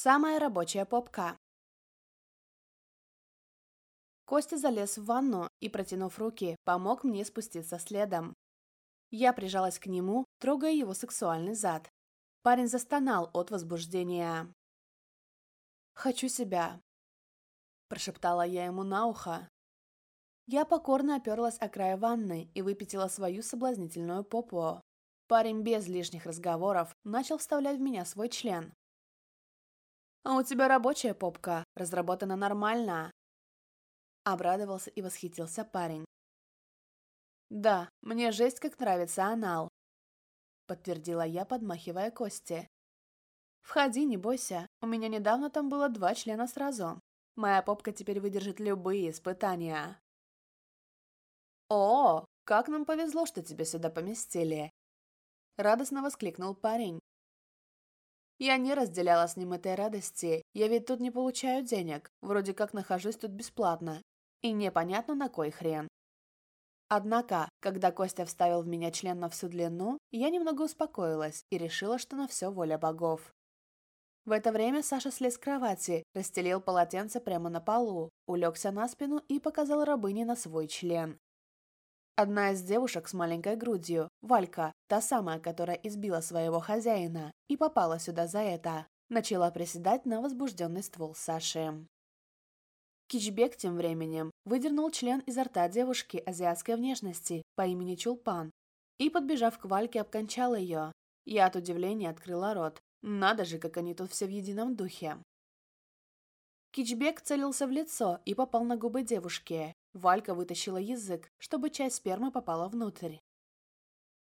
Самая рабочая попка. Костя залез в ванну и, протянув руки, помог мне спуститься следом. Я прижалась к нему, трогая его сексуальный зад. Парень застонал от возбуждения. «Хочу себя», – прошептала я ему на ухо. Я покорно оперлась о край ванны и выпятила свою соблазнительную попу. Парень без лишних разговоров начал вставлять в меня свой член, «А у тебя рабочая попка, разработана нормально!» Обрадовался и восхитился парень. «Да, мне жесть как нравится анал», — подтвердила я, подмахивая кости. «Входи, не бойся, у меня недавно там было два члена сразу. Моя попка теперь выдержит любые испытания». «О, как нам повезло, что тебя сюда поместили!» Радостно воскликнул парень, я не разделяла с ним этой радости. Я ведь тут не получаю денег. Вроде как нахожусь тут бесплатно. И непонятно на кой хрен. Однако, когда Костя вставил в меня член на всю длину, я немного успокоилась и решила, что на все воля богов. В это время Саша слез с кровати, расстелил полотенце прямо на полу, улегся на спину и показал рабыне на свой член. Одна из девушек с маленькой грудью, Валька, та самая, которая избила своего хозяина и попала сюда за это, начала приседать на возбужденный ствол Саши. Кичбек тем временем выдернул член изо рта девушки азиатской внешности по имени Чулпан и, подбежав к Вальке, обкончал ее. Я от удивления открыла рот. Надо же, как они тут все в едином духе. Кичбек целился в лицо и попал на губы девушки. Валька вытащила язык, чтобы часть спермы попала внутрь.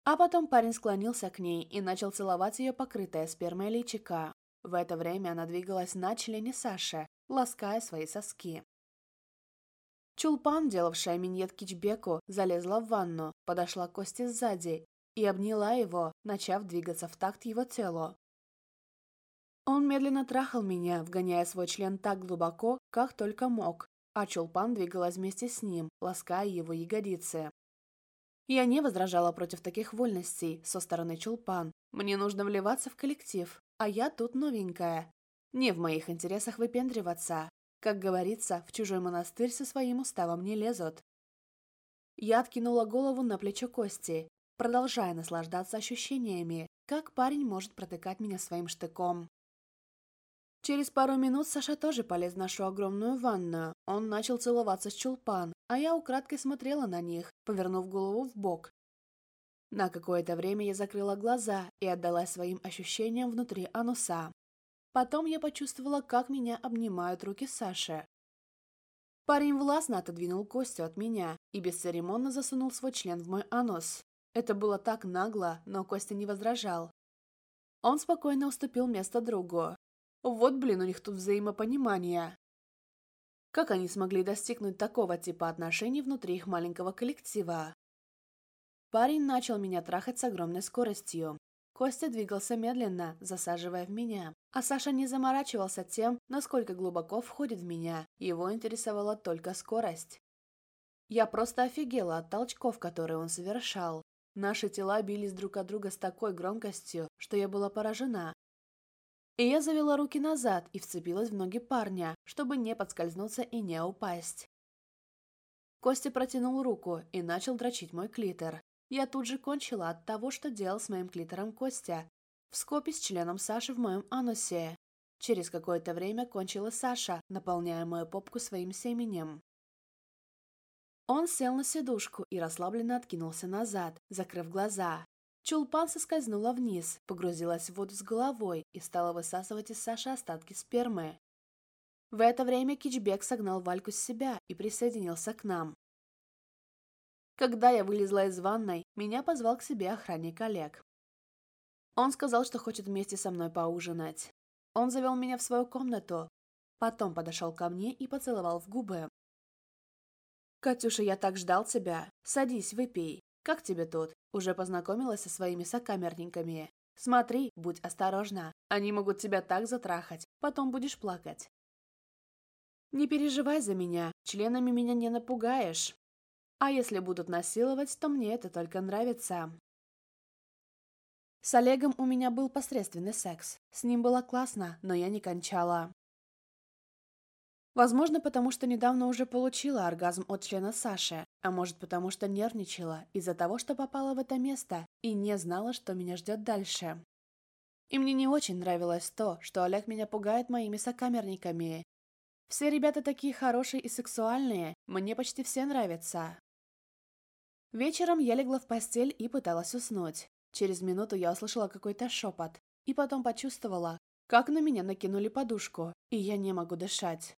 А потом парень склонился к ней и начал целовать ее покрытое спермой личико. В это время она двигалась на члене Саши, лаская свои соски. Чулпан, делавшая миньет Кичбеку, залезла в ванну, подошла к Косте сзади и обняла его, начав двигаться в такт его телу. Он медленно трахал меня, вгоняя свой член так глубоко, как только мог, а Чулпан двигалась вместе с ним, лаская его ягодицы. Я не возражала против таких вольностей со стороны Чулпан. Мне нужно вливаться в коллектив, а я тут новенькая. Не в моих интересах выпендриваться. Как говорится, в чужой монастырь со своим уставом не лезут. Я откинула голову на плечо Кости, продолжая наслаждаться ощущениями, как парень может протыкать меня своим штыком. Через пару минут Саша тоже полез в нашу огромную ванную. Он начал целоваться с чулпан, а я украдкой смотрела на них, повернув голову в бок. На какое-то время я закрыла глаза и отдалась своим ощущениям внутри ануса. Потом я почувствовала, как меня обнимают руки Саши. Парень властно отодвинул Костю от меня и бесцеремонно засунул свой член в мой анус. Это было так нагло, но Костя не возражал. Он спокойно уступил место другу, вот, блин, у них тут взаимопонимание. Как они смогли достигнуть такого типа отношений внутри их маленького коллектива? Парень начал меня трахать с огромной скоростью. Костя двигался медленно, засаживая в меня, а Саша не заморачивался тем, насколько глубоко входит в меня, его интересовала только скорость. Я просто офигела от толчков, которые он совершал. Наши тела бились друг от друга с такой громкостью, что я была поражена. И я завела руки назад и вцепилась в ноги парня, чтобы не подскользнуться и не упасть. Костя протянул руку и начал дрочить мой клитор. Я тут же кончила от того, что делал с моим клитором Костя, в скопе с членом Саши в моем анусе. Через какое-то время кончила Саша, наполняя мою попку своим семенем. Он сел на сидушку и расслабленно откинулся назад, закрыв глаза. Чулпан соскользнула вниз, погрузилась в воду с головой и стала высасывать из Саши остатки спермы. В это время Кичбек согнал Вальку с себя и присоединился к нам. Когда я вылезла из ванной, меня позвал к себе охранник Олег. Он сказал, что хочет вместе со мной поужинать. Он завел меня в свою комнату, потом подошел ко мне и поцеловал в губы. «Катюша, я так ждал тебя. Садись, выпей. «Как тебе тут?» Уже познакомилась со своими сокамерниками. «Смотри, будь осторожна. Они могут тебя так затрахать. Потом будешь плакать». «Не переживай за меня. Членами меня не напугаешь. А если будут насиловать, то мне это только нравится». С Олегом у меня был посредственный секс. С ним было классно, но я не кончала. Возможно, потому что недавно уже получила оргазм от члена Саши, а может потому что нервничала из-за того, что попала в это место и не знала, что меня ждет дальше. И мне не очень нравилось то, что Олег меня пугает моими сокамерниками. Все ребята такие хорошие и сексуальные, мне почти все нравятся. Вечером я легла в постель и пыталась уснуть. Через минуту я услышала какой-то шепот, и потом почувствовала, как на меня накинули подушку, и я не могу дышать.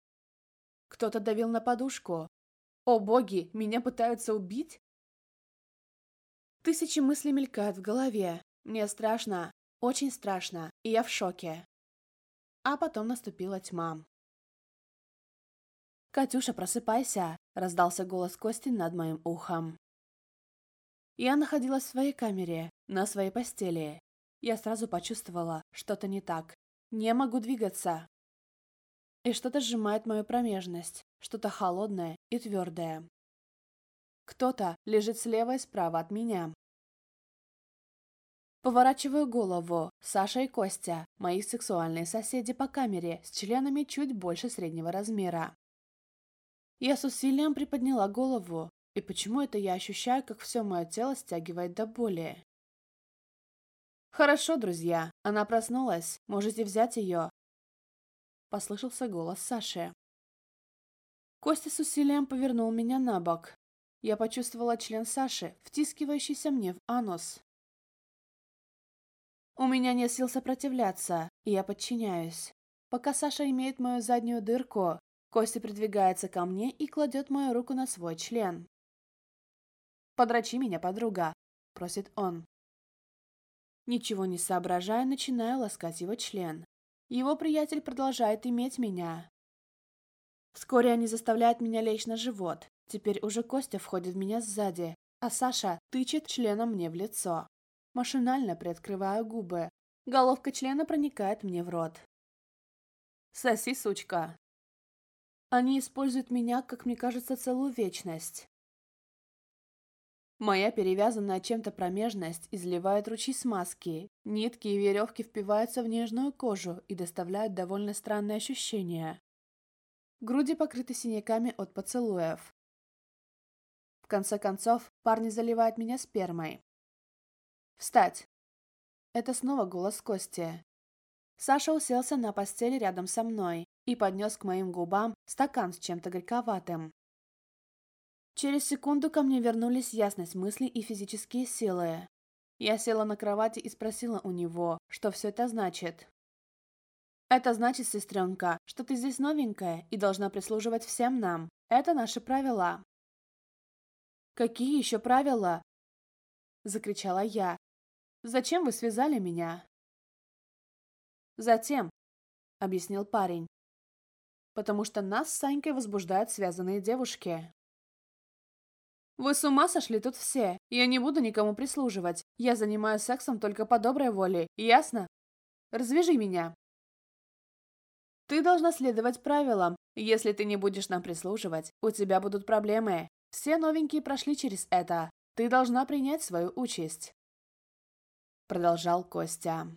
Кто-то давил на подушку. О боги, меня пытаются убить? Тысячи мыслей мелькают в голове. Мне страшно, очень страшно, и я в шоке. А потом наступила тьма. «Катюша, просыпайся!» – раздался голос Кости над моим ухом. Я находилась в своей камере, на своей постели. Я сразу почувствовала, что-то не так. Не могу двигаться, и что-то сжимает мою промежность, что-то холодное и твердое. Кто-то лежит слева и справа от меня. Поворачиваю голову. Саша и Костя, мои сексуальные соседи по камере, с членами чуть больше среднего размера. Я с усилием приподняла голову, и почему это я ощущаю, как все мое тело стягивает до боли? Хорошо, друзья, она проснулась, можете взять ее, — послышался голос Саши. Костя с усилием повернул меня на бок. Я почувствовала член Саши, втискивающийся мне в анус. У меня нет сил сопротивляться, и я подчиняюсь. Пока Саша имеет мою заднюю дырку, Костя придвигается ко мне и кладет мою руку на свой член. «Подрачи меня, подруга», — просит он. Ничего не соображая, начинаю ласкать его член. Его приятель продолжает иметь меня. Вскоре они заставляют меня лечь на живот. Теперь уже Костя входит в меня сзади, а Саша тычет членом мне в лицо. Машинально приоткрываю губы. Головка члена проникает мне в рот. «Соси, сучка!» Они используют меня, как мне кажется, целую вечность. Моя перевязанная чем-то промежность изливает ручьи смазки. Нитки и веревки впиваются в нежную кожу и доставляют довольно странное ощущение. Груди покрыты синяками от поцелуев. В конце концов, парни заливают меня спермой. «Встать!» Это снова голос Кости. Саша уселся на постели рядом со мной и поднес к моим губам стакан с чем-то горьковатым. Через секунду ко мне вернулись ясность мысли и физические силы. Я села на кровати и спросила у него, что все это значит. «Это значит, сестренка, что ты здесь новенькая и должна прислуживать всем нам. Это наши правила». «Какие еще правила?» – закричала я. «Зачем вы связали меня?» «Затем», – объяснил парень, «потому что нас с Санькой возбуждают связанные девушки». Вы с ума сошли тут все. Я не буду никому прислуживать. Я занимаюсь сексом только по доброй воле, ясно? Развяжи меня. Ты должна следовать правилам. Если ты не будешь нам прислуживать, у тебя будут проблемы. Все новенькие прошли через это. Ты должна принять свою участь. Продолжал Костя.